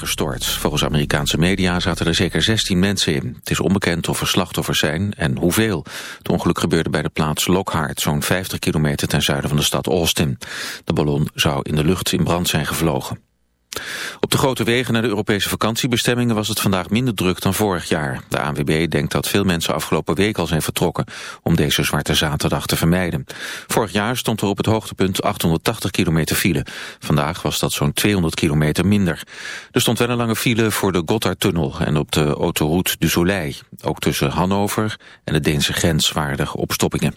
gestort. Volgens Amerikaanse media zaten er zeker 16 mensen in. Het is onbekend of er slachtoffers zijn en hoeveel. Het ongeluk gebeurde bij de plaats Lockhart, zo'n 50 kilometer ten zuiden van de stad Austin. De ballon zou in de lucht in brand zijn gevlogen. Op de grote wegen naar de Europese vakantiebestemmingen was het vandaag minder druk dan vorig jaar. De ANWB denkt dat veel mensen afgelopen week al zijn vertrokken om deze zwarte zaterdag te vermijden. Vorig jaar stond er op het hoogtepunt 880 kilometer file. Vandaag was dat zo'n 200 kilometer minder. Er stond wel een lange file voor de Gotthardtunnel en op de autoroute du Soleil. Ook tussen Hannover en de Deense grens waren opstoppingen.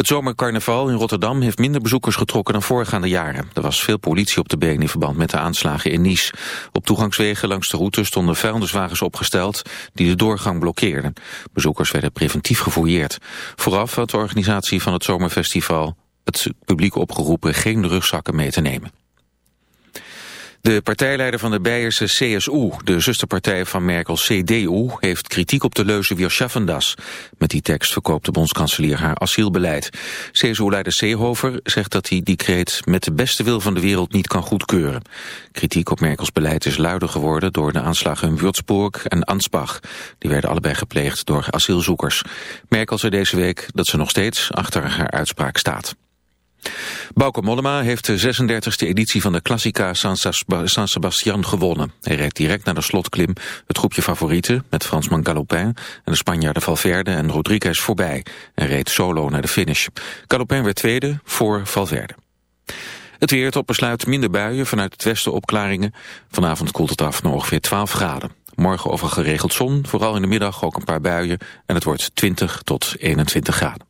Het zomercarnaval in Rotterdam heeft minder bezoekers getrokken dan voorgaande jaren. Er was veel politie op de been in verband met de aanslagen in Nice. Op toegangswegen langs de route stonden vuilniswagens opgesteld die de doorgang blokkeerden. Bezoekers werden preventief gefouilleerd. Vooraf had de organisatie van het zomerfestival het publiek opgeroepen geen rugzakken mee te nemen. De partijleider van de Beierse CSU, de zusterpartij van Merkel CDU, heeft kritiek op de leuze Wir schaffen das. Met die tekst verkoopt de bondskanselier haar asielbeleid. CSU-leider Seehofer zegt dat hij die kreet met de beste wil van de wereld niet kan goedkeuren. Kritiek op Merkels beleid is luider geworden door de aanslagen in Würzburg en Ansbach. Die werden allebei gepleegd door asielzoekers. Merkel zei deze week dat ze nog steeds achter haar uitspraak staat. Bauke Mollema heeft de 36e editie van de Classica San Sebastian gewonnen. Hij reed direct naar de slotklim het groepje favorieten met Fransman Galopin en de Spanjaarden Valverde en Rodriguez voorbij en reed solo naar de finish. Galopin werd tweede voor Valverde. Het weer tot besluit minder buien vanuit het westen opklaringen. Vanavond koelt het af naar ongeveer 12 graden. Morgen over geregeld zon, vooral in de middag ook een paar buien en het wordt 20 tot 21 graden.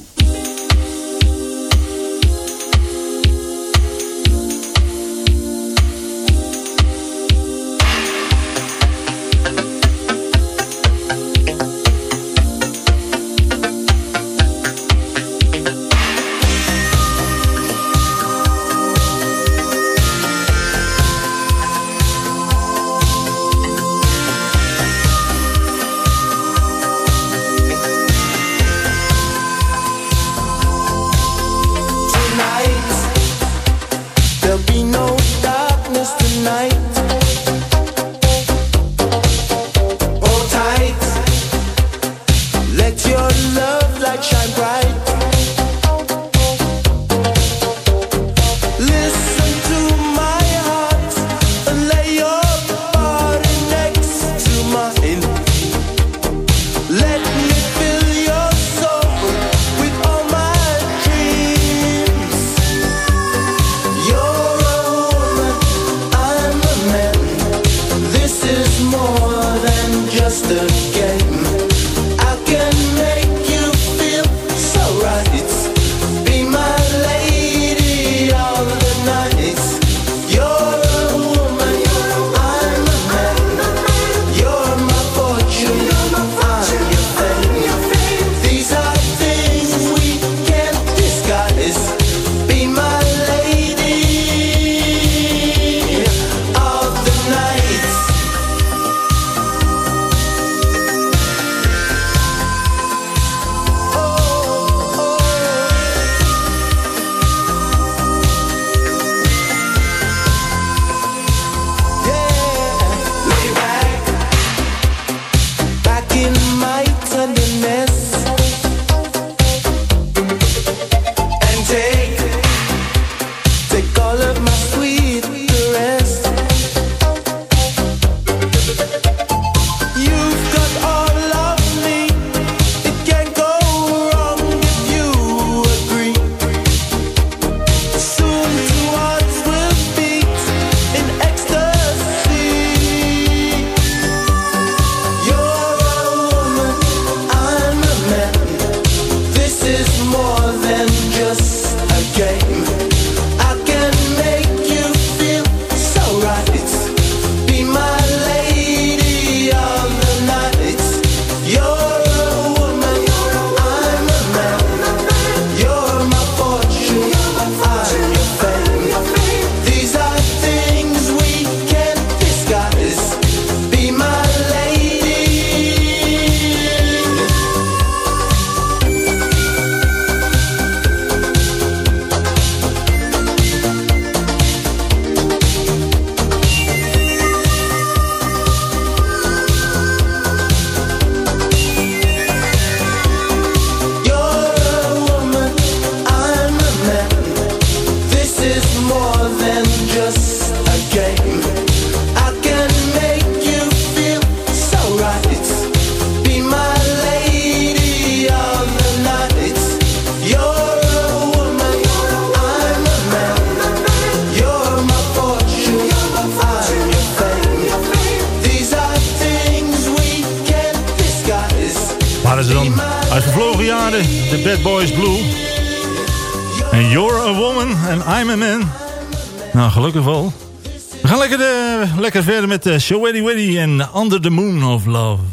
Met uh, Show Weddy Weddy en Under the Moon of Love.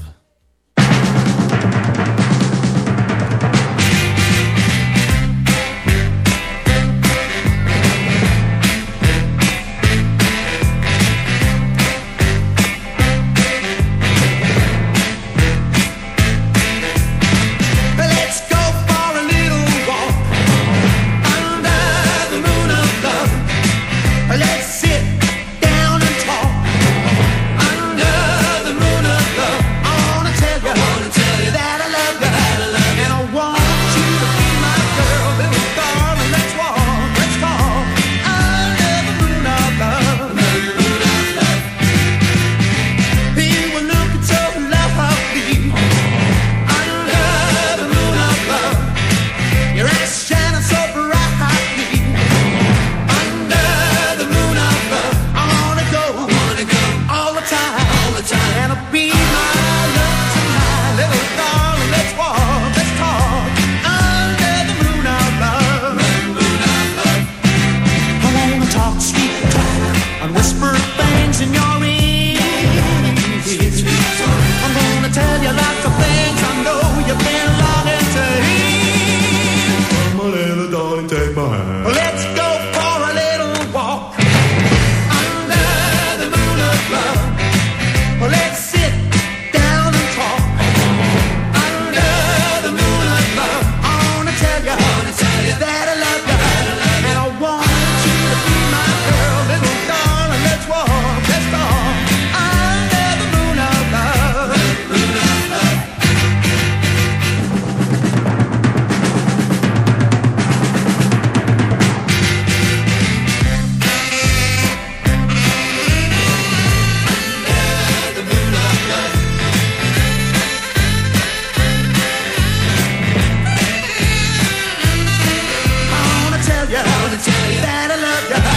tell you that I love you.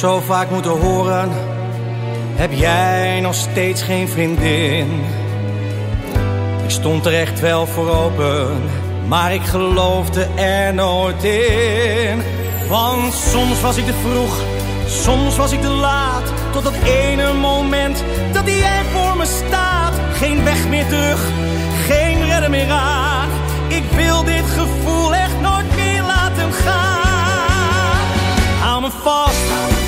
Zo vaak moeten horen. Heb jij nog steeds geen vriendin? Ik stond er echt wel voor open, maar ik geloofde er nooit in. Want soms was ik te vroeg, soms was ik te laat. Tot dat ene moment dat jij voor me staat. Geen weg meer terug, geen redder meer aan. Ik wil dit gevoel echt nooit meer laten gaan. Hou me vast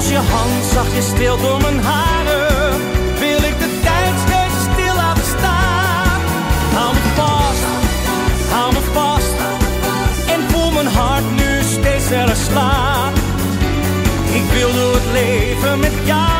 Als je hand zachtjes stil door mijn haren, wil ik de tijd steeds stil laten staan. Hou me vast, hou me vast. En voel mijn hart nu steeds sneller slaan. Ik wil door het leven met jou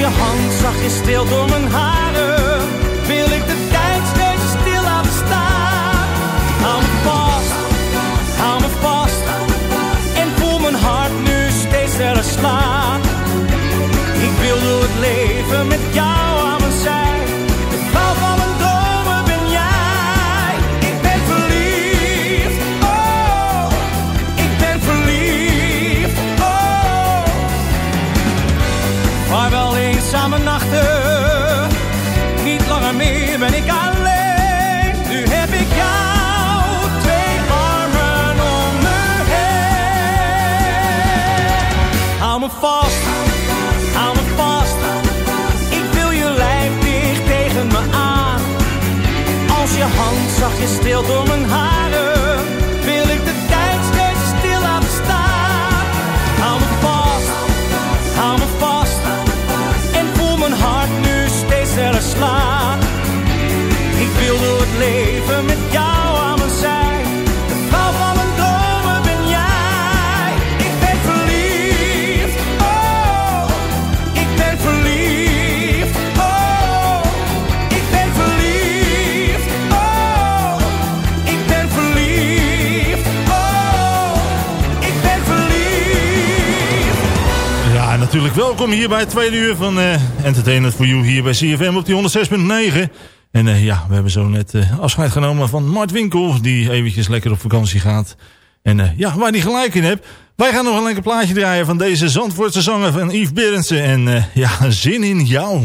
Je hand zachtjes stil door mijn haren, gestild door mijn welkom hier bij het tweede uur van eh, Entertainment for You hier bij CFM op die 106.9. En eh, ja, we hebben zo net eh, afscheid genomen van Mart Winkel, die eventjes lekker op vakantie gaat. En ja, waar die gelijk in hebt. Wij gaan nog een lekker plaatje draaien van deze Zandvoortse zanger van Yves Berendsen. En ja, zin in jou.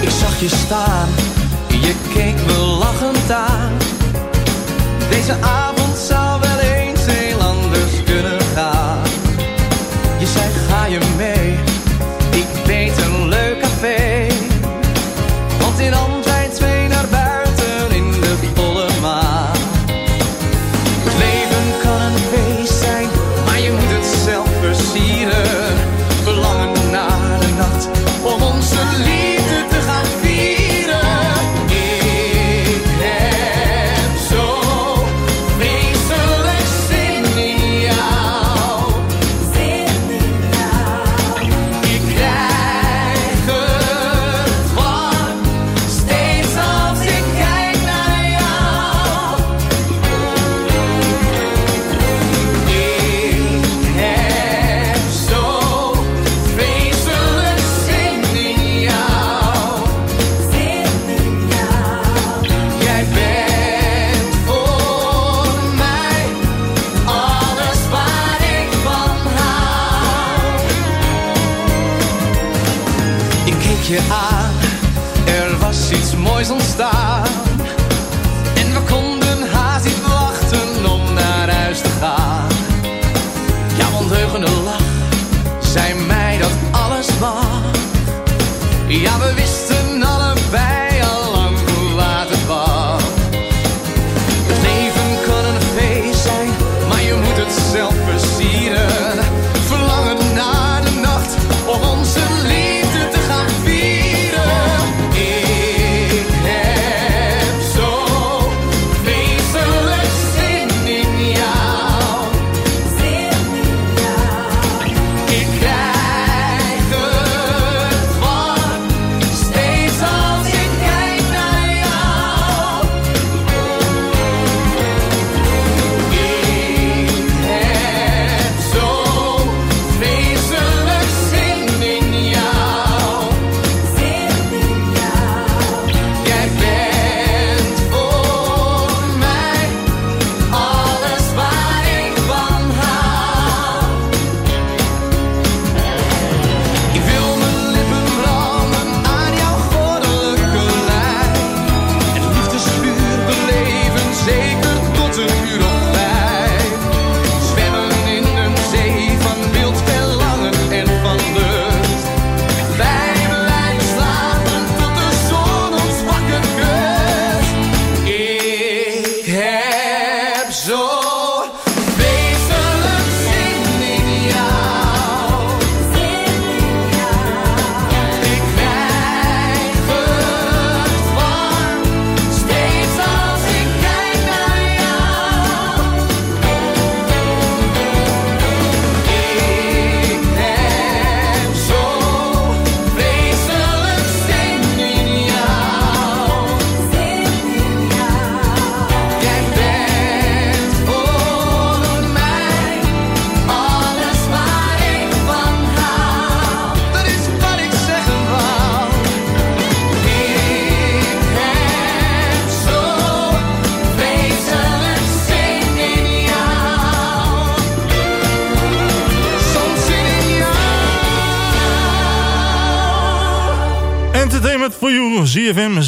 Ik zag je staan je keek me lachend aan. Deze avond je er was iets moois ontstaan. En we konden haast niet wachten om naar huis te gaan. Ja, want heugende lach, zei mij dat alles was. Ja, we wisten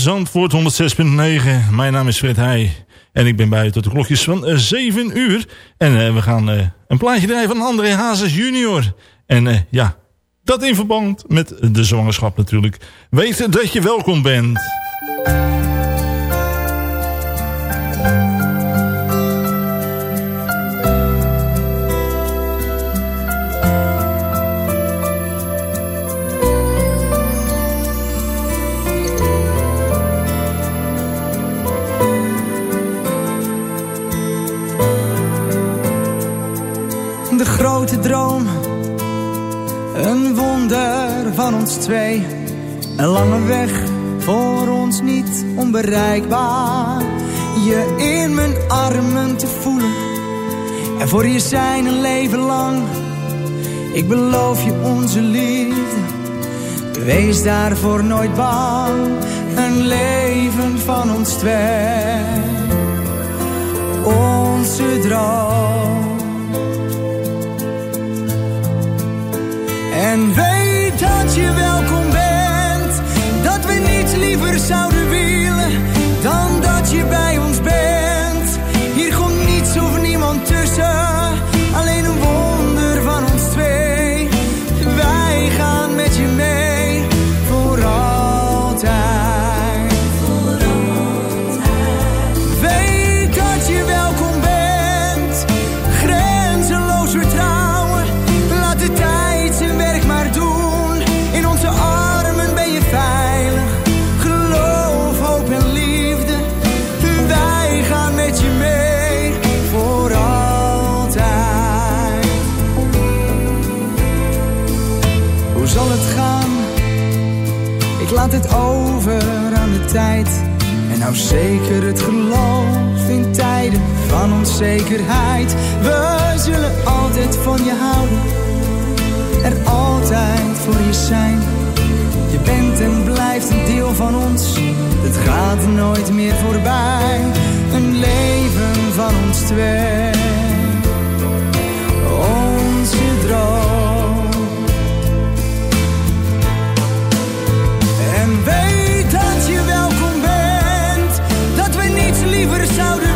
Zandvoort 106.9. Mijn naam is Fred Heij en ik ben bij tot de klokjes van eh, 7 uur. En eh, we gaan eh, een plaatje draaien van André Hazes junior. En ja, dat in verband met de zwangerschap natuurlijk. Weet dat je welkom bent. Grote droom een wonder van ons twee. Een lange weg voor ons niet onbereikbaar. Je in mijn armen te voelen. En voor je zijn een leven lang. Ik beloof je onze liefde. Wees daarvoor nooit bang. Een leven van ons twee. Onze droom Weet dat je welkom bent. Dat we niets liever zouden willen dan En hou zeker het geloof in tijden van onzekerheid. We zullen altijd van je houden. Er altijd voor je zijn. Je bent en blijft een deel van ons. Het gaat nooit meer voorbij. Een leven van ons twee. Zouden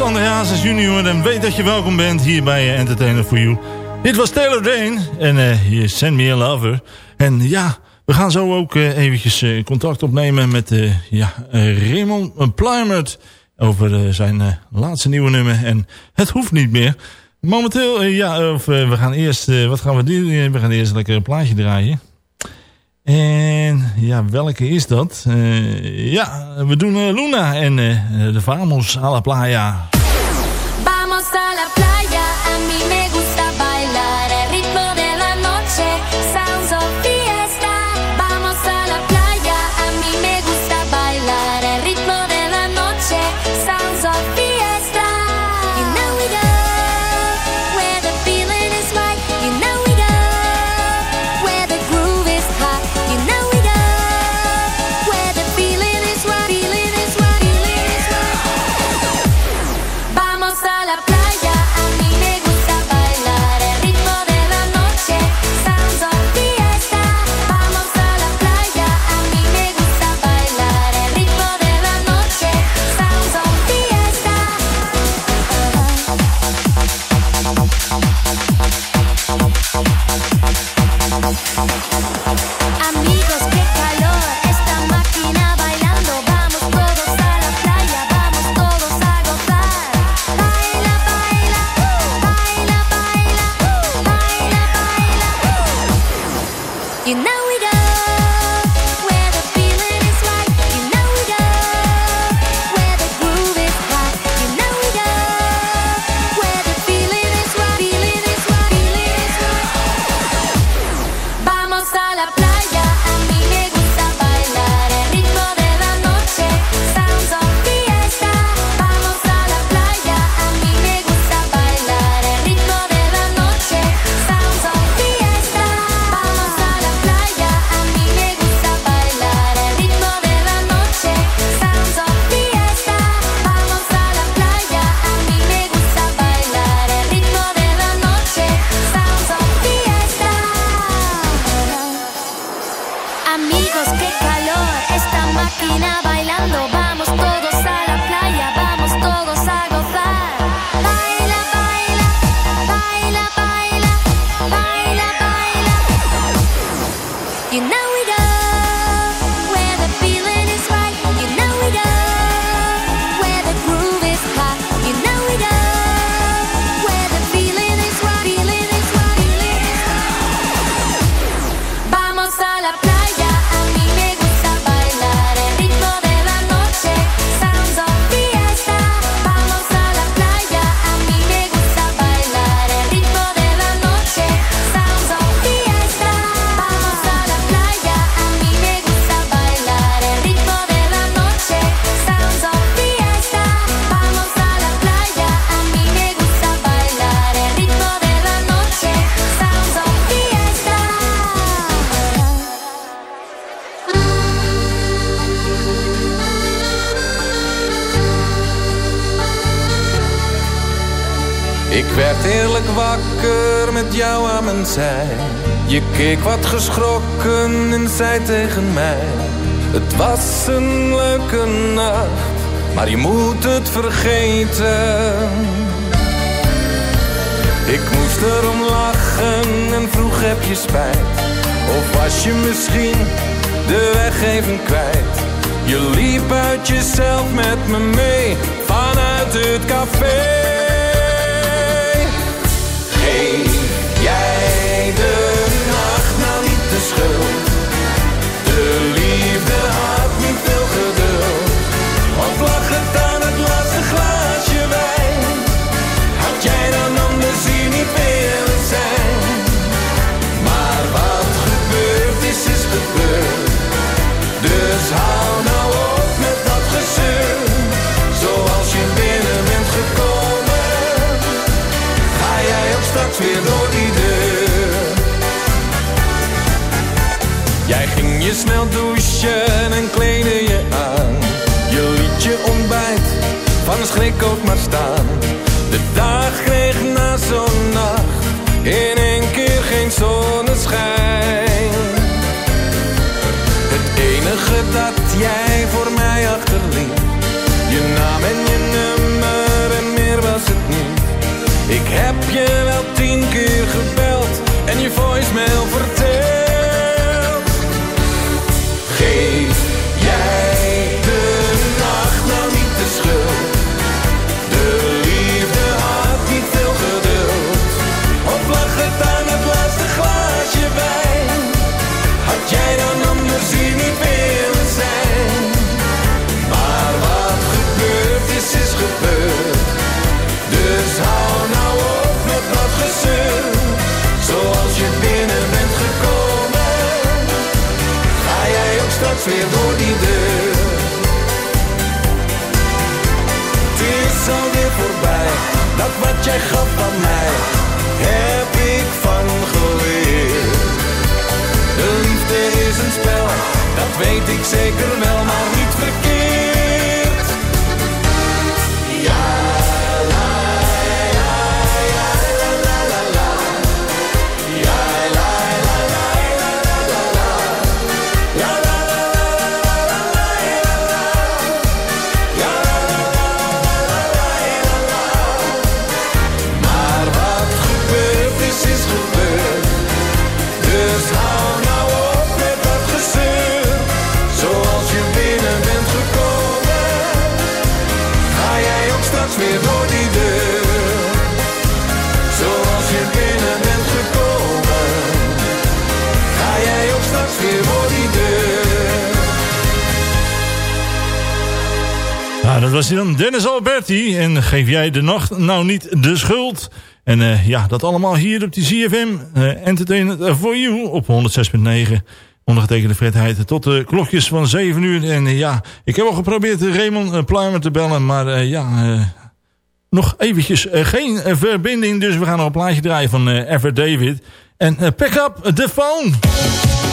eerst André Hazes junior en weet dat je welkom bent hier bij Entertainer for You. Dit was Taylor Dane en uh, Send Me a Lover. En ja, we gaan zo ook uh, eventjes contact opnemen met ja, Raymond Plymert over zijn laatste nieuwe nummer. En het hoeft niet meer. Momenteel, ja, of, we gaan eerst, wat gaan we doen? We gaan eerst lekker een plaatje draaien. En ja, welke is dat? Uh, ja, we doen uh, Luna en uh, de Vamos a la Playa. Vamos a la playa, a mí me keek wat geschrokken en zei tegen mij. Het was een leuke nacht, maar je moet het vergeten. Ik moest erom lachen en vroeg heb je spijt. Of was je misschien de weg even kwijt? Je liep uit jezelf met me mee vanuit het café. Schrik ook maar staan. De dag kreeg na zo'n nacht in één keer geen zonneschijn. Het enige dat jij voor mij achterliet, je naam en je nummer en meer was het niet. Ik heb je wel tien keer gebeld en je voicemail verteld. Weer door die deur. Het is alweer voorbij, dat wat jij gaf van mij, heb ik van geleerd. De liefde is een spel, dat weet ik zeker wel, maar niet verkeerd. Ja, dat was hij dan, Dennis Alberti. En geef jij de nacht nou niet de schuld. En eh, ja, dat allemaal hier op die CFM. eh Entertainment for You op 106.9. Ondergetekende Heijten tot de klokjes van 7 uur. En eh, ja, ik heb al geprobeerd Raymond uh, Pluimer te bellen. Maar ja, nog eventjes geen verbinding. Dus we gaan nog een plaatje draaien van Ever David. En pick up the phone.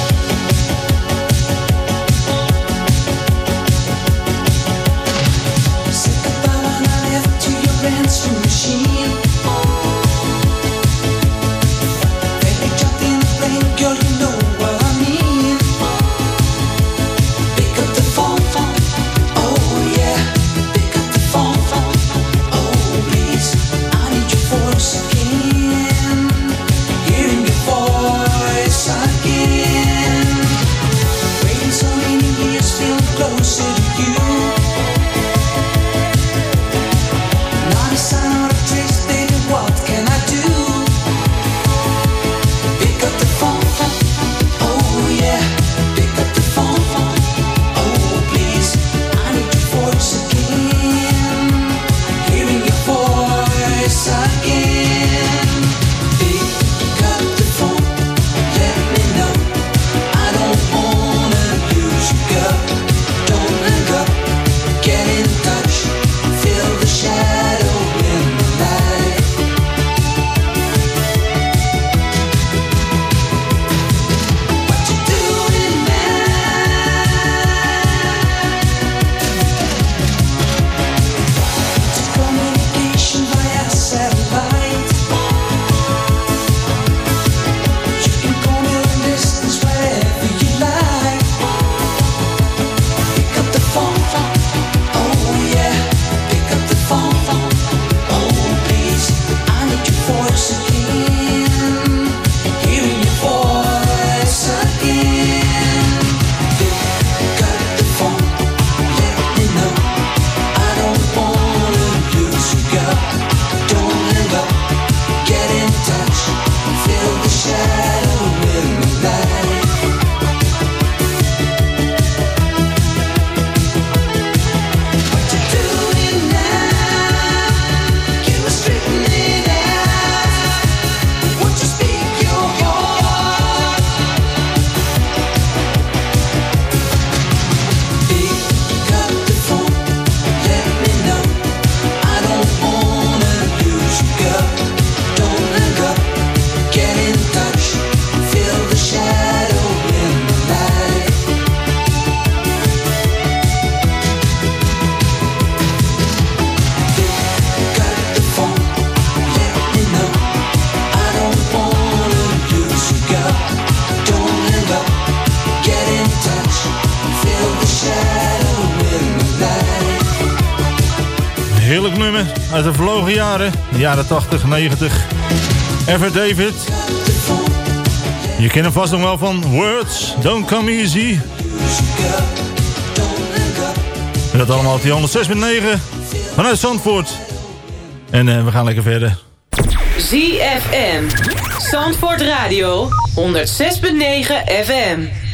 uit de verlogen jaren. De jaren 80, 90. Ever David. Je kent hem vast nog wel van Words, Don't Come Easy. En dat allemaal op die 106.9 vanuit Zandvoort. En eh, we gaan lekker verder. ZFM. Zandvoort Radio. 106.9 FM.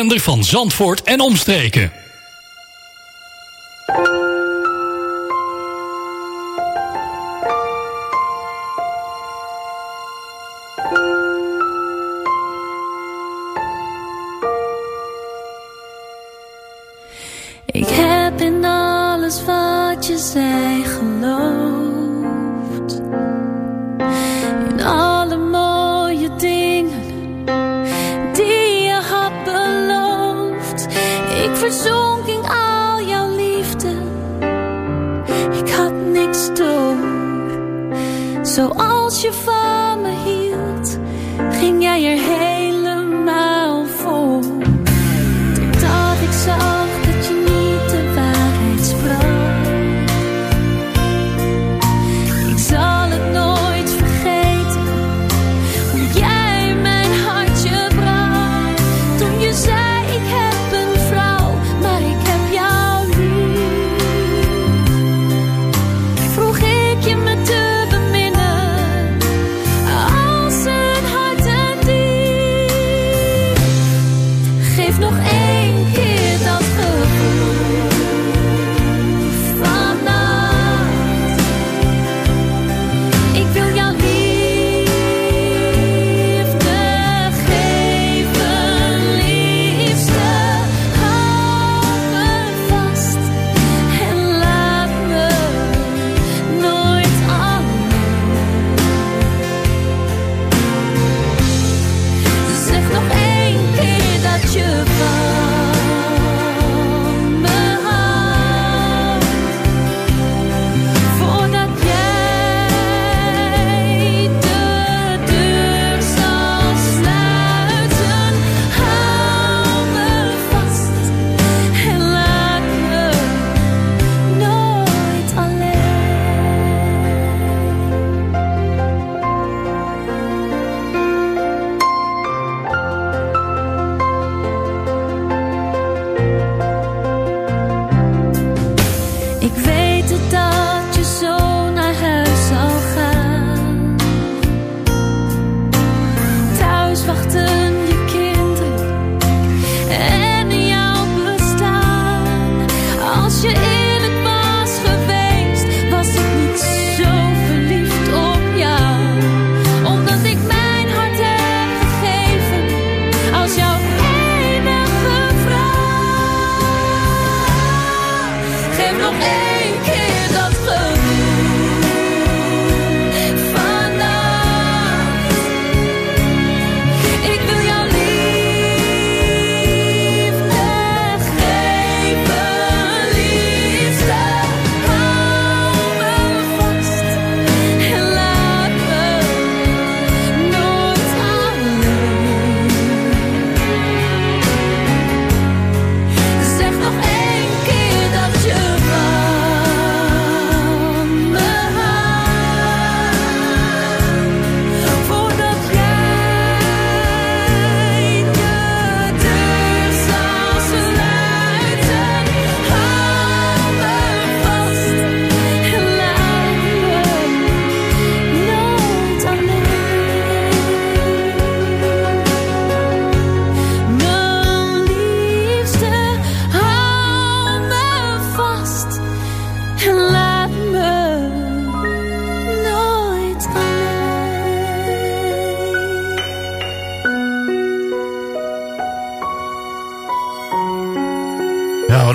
zender van Zandvoort en omstreken. Ik heb in alles wat je zei geloof. verzonk in al jouw liefde. Ik had niks door. Zoals je van me hield, ging jij er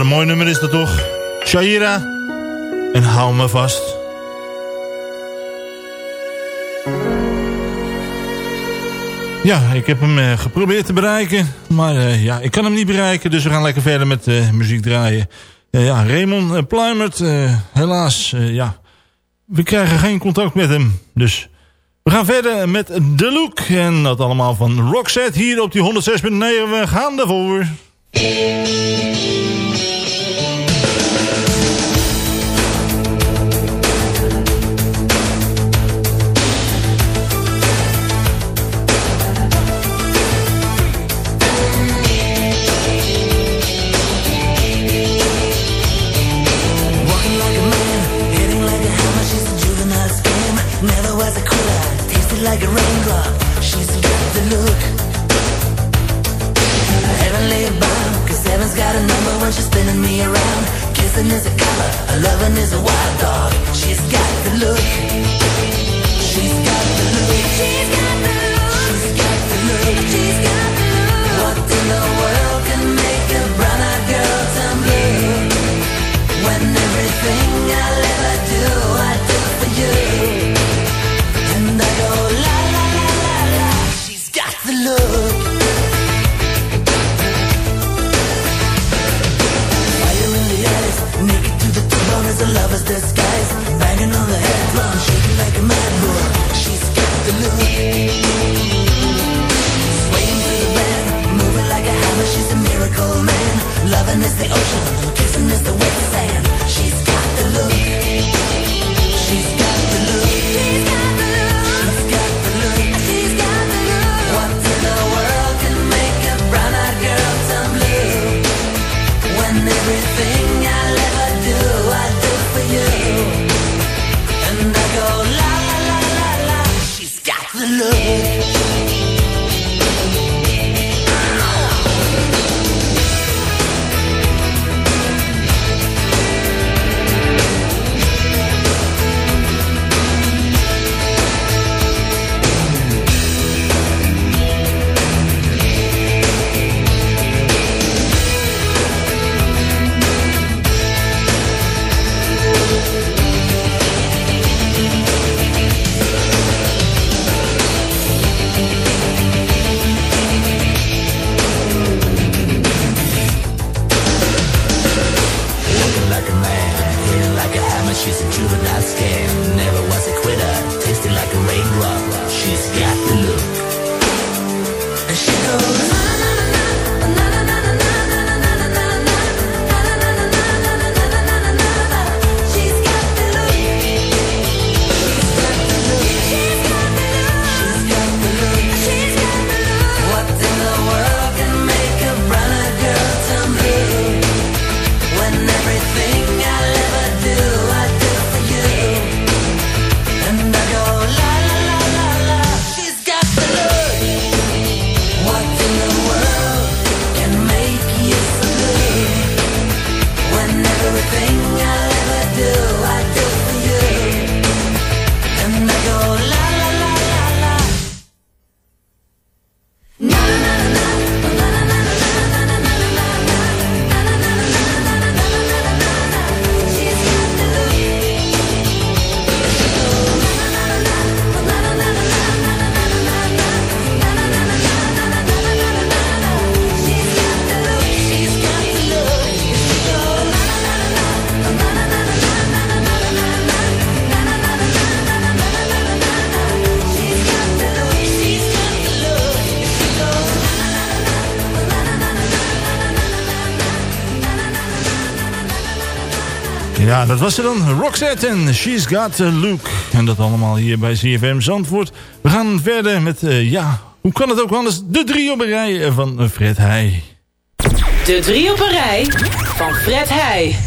mooi nummer is dat toch? Shaira. En hou me vast. Ja, ik heb hem uh, geprobeerd te bereiken. Maar uh, ja, ik kan hem niet bereiken. Dus we gaan lekker verder met uh, muziek draaien. ja, Raymond Pluimert. helaas, ja. We krijgen geen contact met hem. Dus we gaan verder met The Look. En dat allemaal van Roxette hier op die 106.9. We gaan ervoor. Like a raindrop. She's got the look. Heavenly bound, cause heaven's got a number when she's spinning me around. Kissing is a color, a loving is a wild dog. She's got the look. She's got the look. She's got the look. She's got the look. She's got the look. A lover's disguise. Banging on the head drum Shaking like a mad bull She's got the look. Swaying through the band Moving like a hammer She's a miracle man. Loving is the ocean Kissing is the wet sand dat was ze dan. Roxette en She's Got a Look. En dat allemaal hier bij CFM Zandvoort. We gaan verder met, eh, ja, hoe kan het ook anders? De drie op rij van Fred Heij. De drie op rij van Fred Heij.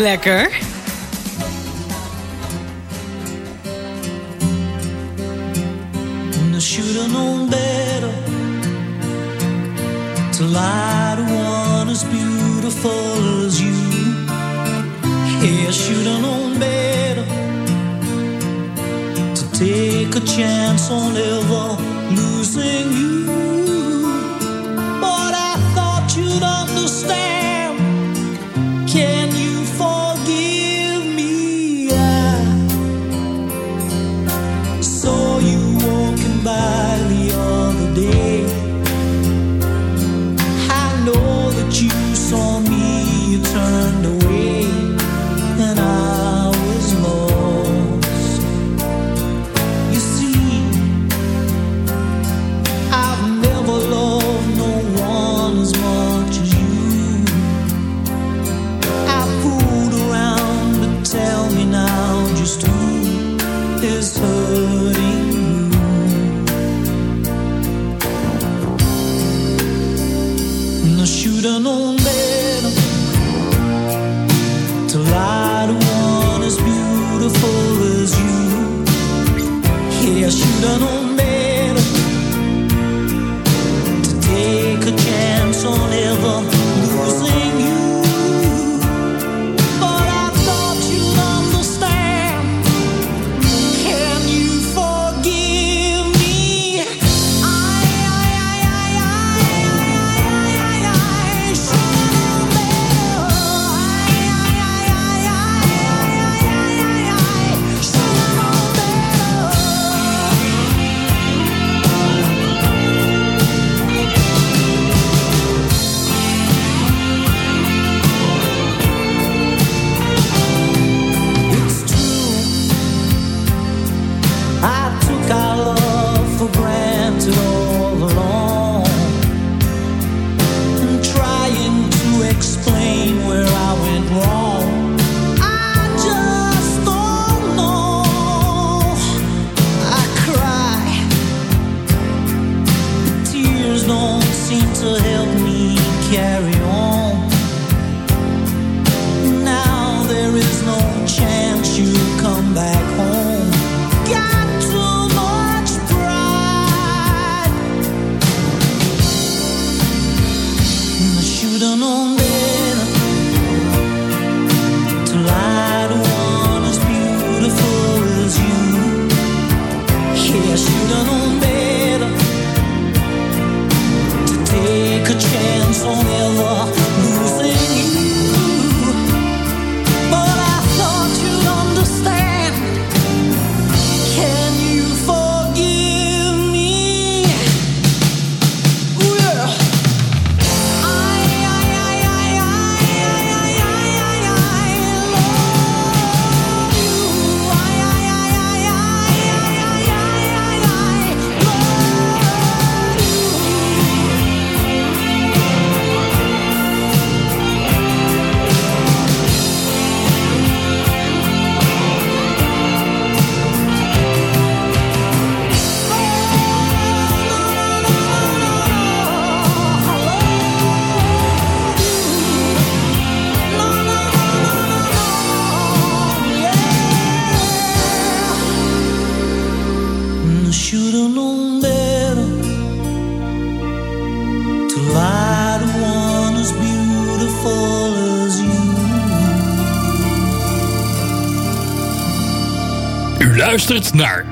lekker.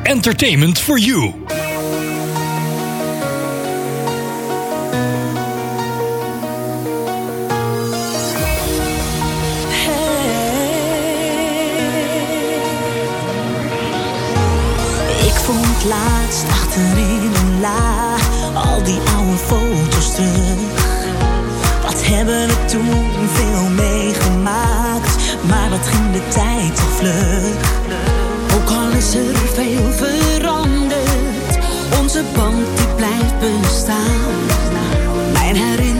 entertainment for you. Ik vond laatst achterin een la al die oude foto's terug. Wat hebben we toen veel meegemaakt, maar wat ging de tijd toch vlug? Ook al is er veel veranderd, onze band die blijft bestaan. Mijn herinnering.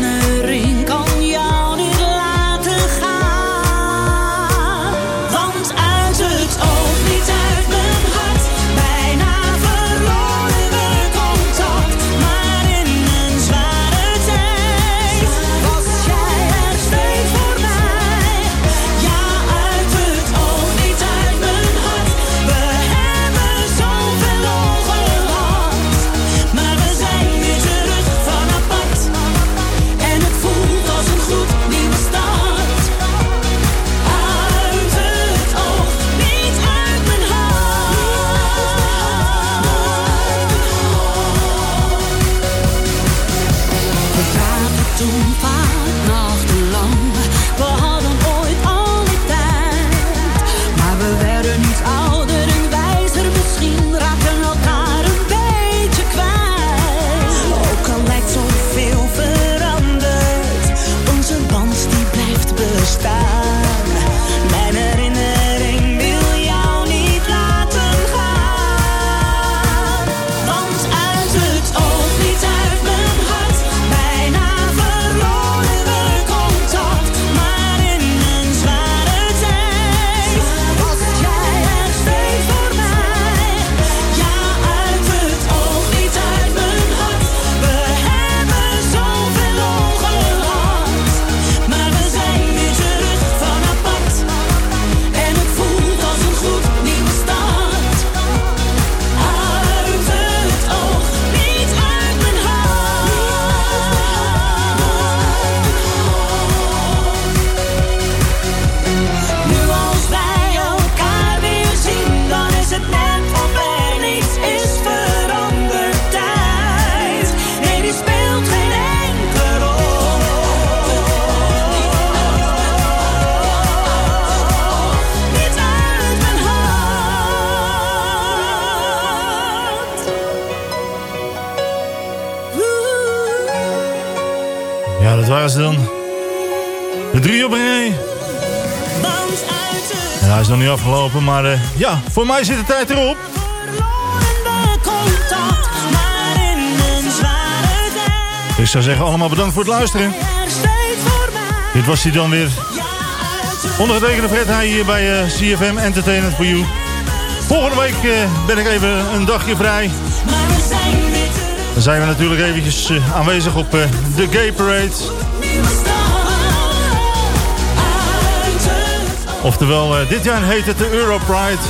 Drie op een rij. En hij is nog niet afgelopen, maar eh, ja, voor mij zit de tijd erop. Ik zou zeggen, allemaal bedankt voor het luisteren. Dit was hij dan weer. Ondergetekende Fred hij hier bij eh, CFM Entertainment for You. Volgende week eh, ben ik even een dagje vrij. Dan zijn we natuurlijk eventjes aanwezig op de Gay Parade. Oftewel, eh, dit jaar heet het de Euro Pride.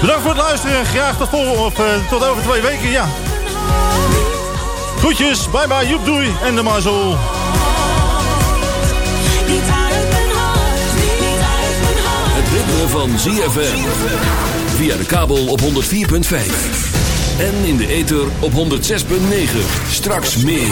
Bedankt voor het luisteren. Graag tot, vol of, eh, tot over twee weken. Ja. Groetjes, bye bye, joep doei en de mazzel. Het ritme van ZFM. Via de kabel op 104.5. En in de ether op 106.9. Straks meer.